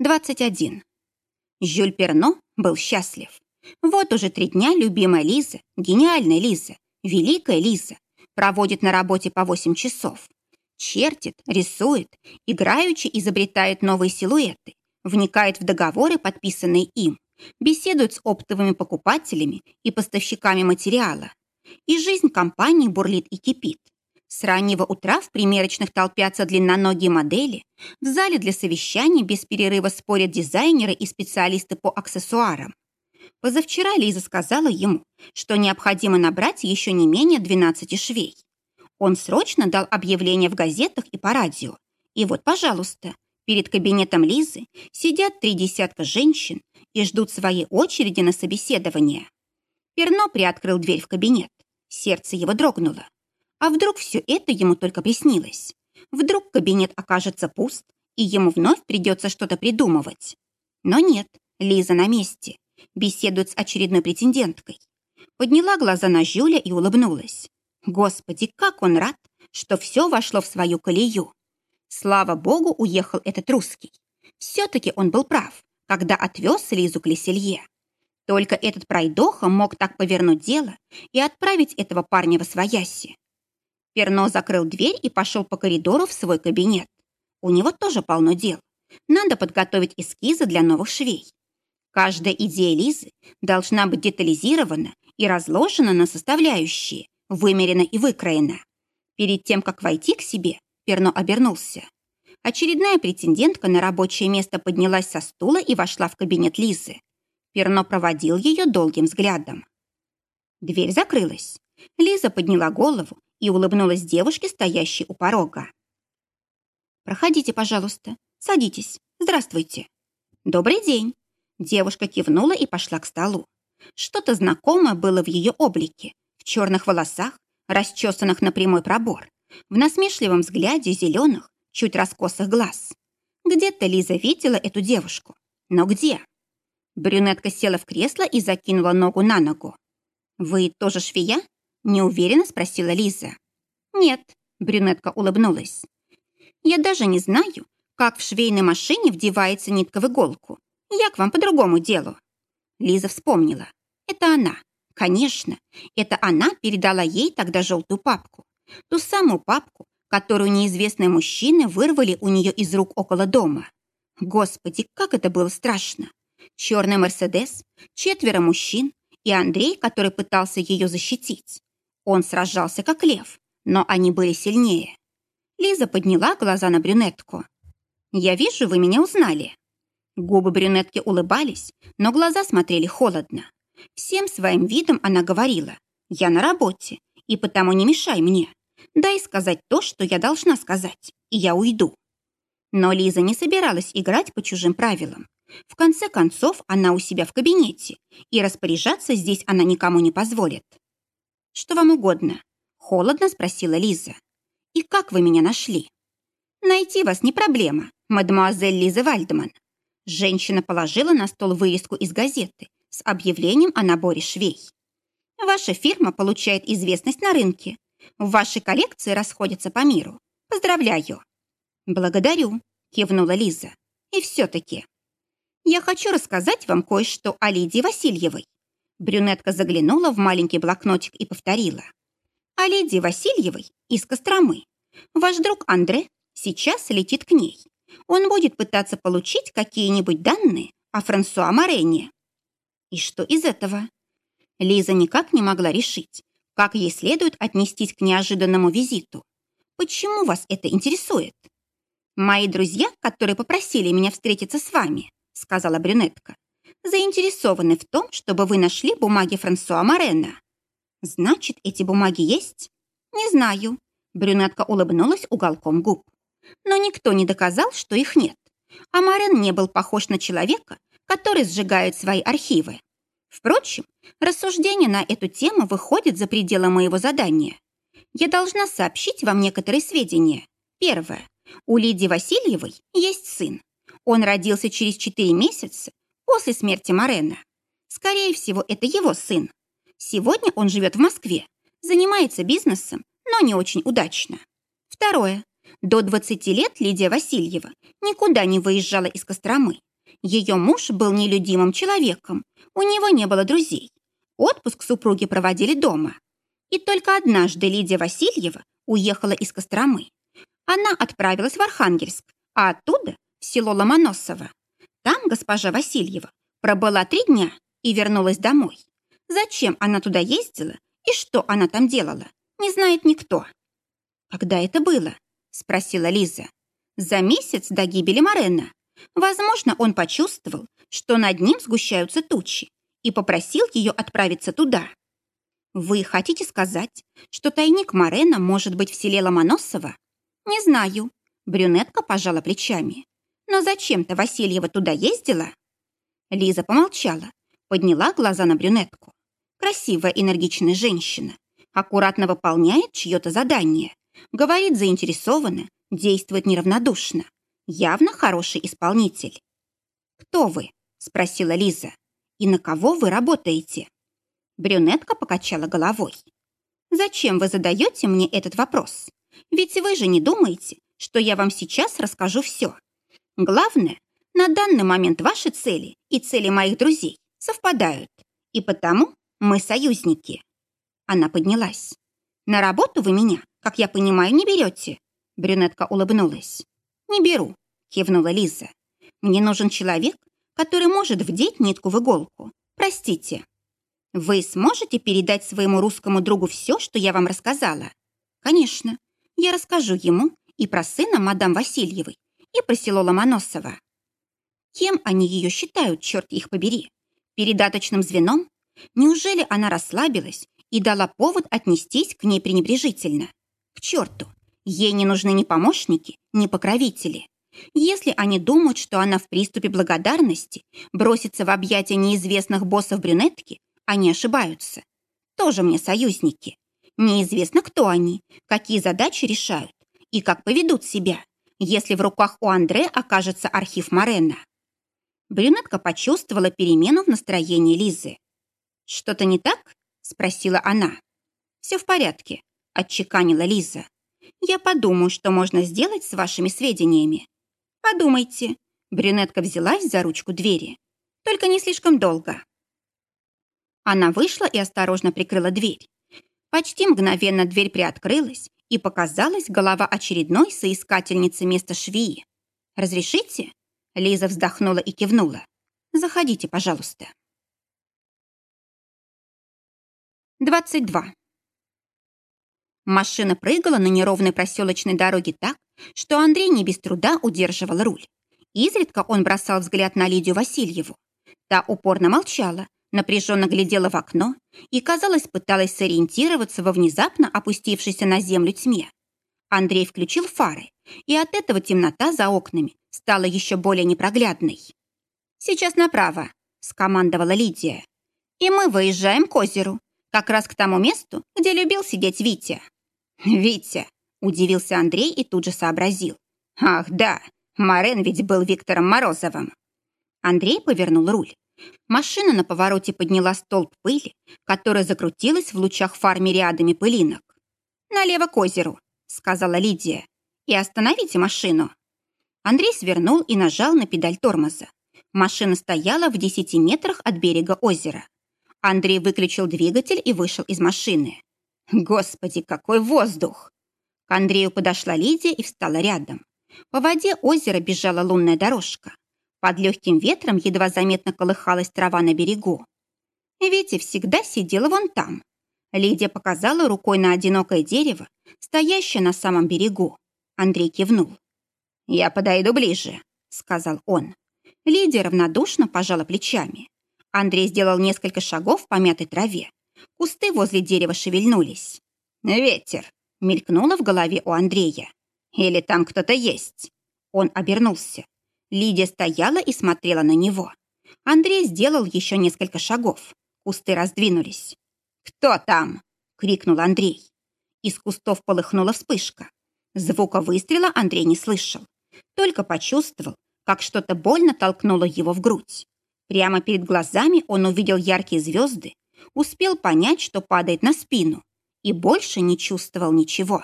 21. Жюль Перно был счастлив. Вот уже три дня любимая Лиза, гениальная Лиза, великая Лиза, проводит на работе по 8 часов. Чертит, рисует, играючи изобретает новые силуэты, вникает в договоры, подписанные им, беседует с оптовыми покупателями и поставщиками материала. И жизнь компании бурлит и кипит. С раннего утра в примерочных толпятся длинноногие модели, в зале для совещаний без перерыва спорят дизайнеры и специалисты по аксессуарам. Позавчера Лиза сказала ему, что необходимо набрать еще не менее 12 швей. Он срочно дал объявление в газетах и по радио. И вот, пожалуйста, перед кабинетом Лизы сидят три десятка женщин и ждут своей очереди на собеседование. Перно приоткрыл дверь в кабинет. Сердце его дрогнуло. А вдруг все это ему только приснилось? Вдруг кабинет окажется пуст, и ему вновь придется что-то придумывать. Но нет, Лиза на месте. Беседует с очередной претенденткой. Подняла глаза на Жюля и улыбнулась. Господи, как он рад, что все вошло в свою колею. Слава богу, уехал этот русский. Все-таки он был прав, когда отвез Лизу к Леселье. Только этот пройдоха мог так повернуть дело и отправить этого парня во свояси. Перно закрыл дверь и пошел по коридору в свой кабинет. У него тоже полно дел. Надо подготовить эскизы для новых швей. Каждая идея Лизы должна быть детализирована и разложена на составляющие, вымерена и выкроена. Перед тем, как войти к себе, Перно обернулся. Очередная претендентка на рабочее место поднялась со стула и вошла в кабинет Лизы. Перно проводил ее долгим взглядом. Дверь закрылась. Лиза подняла голову и улыбнулась девушке, стоящей у порога. «Проходите, пожалуйста. Садитесь. Здравствуйте». «Добрый день». Девушка кивнула и пошла к столу. Что-то знакомое было в ее облике, в черных волосах, расчесанных на прямой пробор, в насмешливом взгляде зеленых, чуть раскосых глаз. Где-то Лиза видела эту девушку. Но где? Брюнетка села в кресло и закинула ногу на ногу. «Вы тоже швея?» Неуверенно спросила Лиза. Нет, брюнетка улыбнулась. Я даже не знаю, как в швейной машине вдевается нитка в иголку. Я к вам по другому делу. Лиза вспомнила. Это она. Конечно, это она передала ей тогда желтую папку. Ту самую папку, которую неизвестные мужчины вырвали у нее из рук около дома. Господи, как это было страшно. Черный Мерседес, четверо мужчин и Андрей, который пытался ее защитить. Он сражался как лев, но они были сильнее. Лиза подняла глаза на брюнетку. «Я вижу, вы меня узнали». Губы брюнетки улыбались, но глаза смотрели холодно. Всем своим видом она говорила, «Я на работе, и потому не мешай мне. Дай сказать то, что я должна сказать, и я уйду». Но Лиза не собиралась играть по чужим правилам. В конце концов, она у себя в кабинете, и распоряжаться здесь она никому не позволит. «Что вам угодно?» – холодно спросила Лиза. «И как вы меня нашли?» «Найти вас не проблема, мадемуазель Лиза Вальдман». Женщина положила на стол вырезку из газеты с объявлением о наборе швей. «Ваша фирма получает известность на рынке. В вашей коллекции расходятся по миру. Поздравляю!» «Благодарю», – кивнула Лиза. «И все-таки...» «Я хочу рассказать вам кое-что о Лидии Васильевой. Брюнетка заглянула в маленький блокнотик и повторила. «А леди Васильевой из Костромы. Ваш друг Андре сейчас летит к ней. Он будет пытаться получить какие-нибудь данные о Франсуа Морене». И что из этого? Лиза никак не могла решить, как ей следует отнестись к неожиданному визиту. Почему вас это интересует? «Мои друзья, которые попросили меня встретиться с вами», сказала брюнетка, заинтересованы в том, чтобы вы нашли бумаги Франсуа Морена. Значит, эти бумаги есть? Не знаю. Брюнетка улыбнулась уголком губ. Но никто не доказал, что их нет. А Морен не был похож на человека, который сжигает свои архивы. Впрочем, рассуждение на эту тему выходит за пределы моего задания. Я должна сообщить вам некоторые сведения. Первое. У Лидии Васильевой есть сын. Он родился через 4 месяца после смерти Морена. Скорее всего, это его сын. Сегодня он живет в Москве, занимается бизнесом, но не очень удачно. Второе. До 20 лет Лидия Васильева никуда не выезжала из Костромы, Ее муж был нелюдимым человеком, у него не было друзей. Отпуск супруги проводили дома. И только однажды Лидия Васильева уехала из Костромы. Она отправилась в Архангельск, а оттуда в село Ломоносово. Там госпожа Васильева пробыла три дня и вернулась домой. Зачем она туда ездила и что она там делала, не знает никто. «Когда это было?» – спросила Лиза. «За месяц до гибели Морена. Возможно, он почувствовал, что над ним сгущаются тучи, и попросил ее отправиться туда. Вы хотите сказать, что тайник Морена может быть в селе Ломоносово? Не знаю. Брюнетка пожала плечами. Но зачем-то Васильева туда ездила? Лиза помолчала, подняла глаза на брюнетку. Красивая энергичная женщина. Аккуратно выполняет чье-то задание. Говорит заинтересованно, действует неравнодушно. Явно хороший исполнитель. «Кто вы?» – спросила Лиза. «И на кого вы работаете?» Брюнетка покачала головой. «Зачем вы задаете мне этот вопрос? Ведь вы же не думаете, что я вам сейчас расскажу все. Главное, на данный момент ваши цели и цели моих друзей совпадают, и потому мы союзники». Она поднялась. «На работу вы меня, как я понимаю, не берете?» Брюнетка улыбнулась. «Не беру», — кивнула Лиза. «Мне нужен человек, который может вдеть нитку в иголку. Простите». Вы сможете передать своему русскому другу все, что я вам рассказала? Конечно. Я расскажу ему и про сына мадам Васильевой, и про село Ломоносово. Кем они ее считают, черт их побери? Передаточным звеном? Неужели она расслабилась и дала повод отнестись к ней пренебрежительно? К черту! Ей не нужны ни помощники, ни покровители. Если они думают, что она в приступе благодарности бросится в объятия неизвестных боссов брюнетки, они ошибаются. Тоже мне союзники. Неизвестно, кто они, какие задачи решают и как поведут себя, если в руках у Андре окажется архив Морена. Брюнетка почувствовала перемену в настроении Лизы. «Что-то не так?» – спросила она. «Все в порядке», – отчеканила Лиза. «Я подумаю, что можно сделать с вашими сведениями». «Подумайте». Брюнетка взялась за ручку двери. «Только не слишком долго». Она вышла и осторожно прикрыла дверь. Почти мгновенно дверь приоткрылась, и показалась голова очередной соискательницы места швеи. «Разрешите?» Лиза вздохнула и кивнула. «Заходите, пожалуйста». 22. Машина прыгала на неровной проселочной дороге так, что Андрей не без труда удерживал руль. Изредка он бросал взгляд на Лидию Васильеву. Та упорно молчала, напряженно глядела в окно и, казалось, пыталась сориентироваться во внезапно опустившейся на землю тьме. Андрей включил фары, и от этого темнота за окнами стала еще более непроглядной. «Сейчас направо», — скомандовала Лидия. «И мы выезжаем к озеру, как раз к тому месту, где любил сидеть Витя». «Витя», — удивился Андрей и тут же сообразил. «Ах, да, Марен ведь был Виктором Морозовым». Андрей повернул руль. Машина на повороте подняла столб пыли, которая закрутилась в лучах фар мириадами пылинок. «Налево к озеру», — сказала Лидия. «И остановите машину». Андрей свернул и нажал на педаль тормоза. Машина стояла в десяти метрах от берега озера. Андрей выключил двигатель и вышел из машины. «Господи, какой воздух!» К Андрею подошла Лидия и встала рядом. По воде озера бежала лунная дорожка. Под легким ветром едва заметно колыхалась трава на берегу. Витя всегда сидела вон там. Лидия показала рукой на одинокое дерево, стоящее на самом берегу. Андрей кивнул. «Я подойду ближе», — сказал он. Лидия равнодушно пожала плечами. Андрей сделал несколько шагов по мятой траве. Кусты возле дерева шевельнулись. «Ветер!» — мелькнуло в голове у Андрея. «Или там кто-то есть?» Он обернулся. Лидия стояла и смотрела на него. Андрей сделал еще несколько шагов. Кусты раздвинулись. «Кто там?» — крикнул Андрей. Из кустов полыхнула вспышка. Звука выстрела Андрей не слышал. Только почувствовал, как что-то больно толкнуло его в грудь. Прямо перед глазами он увидел яркие звезды, успел понять, что падает на спину, и больше не чувствовал ничего.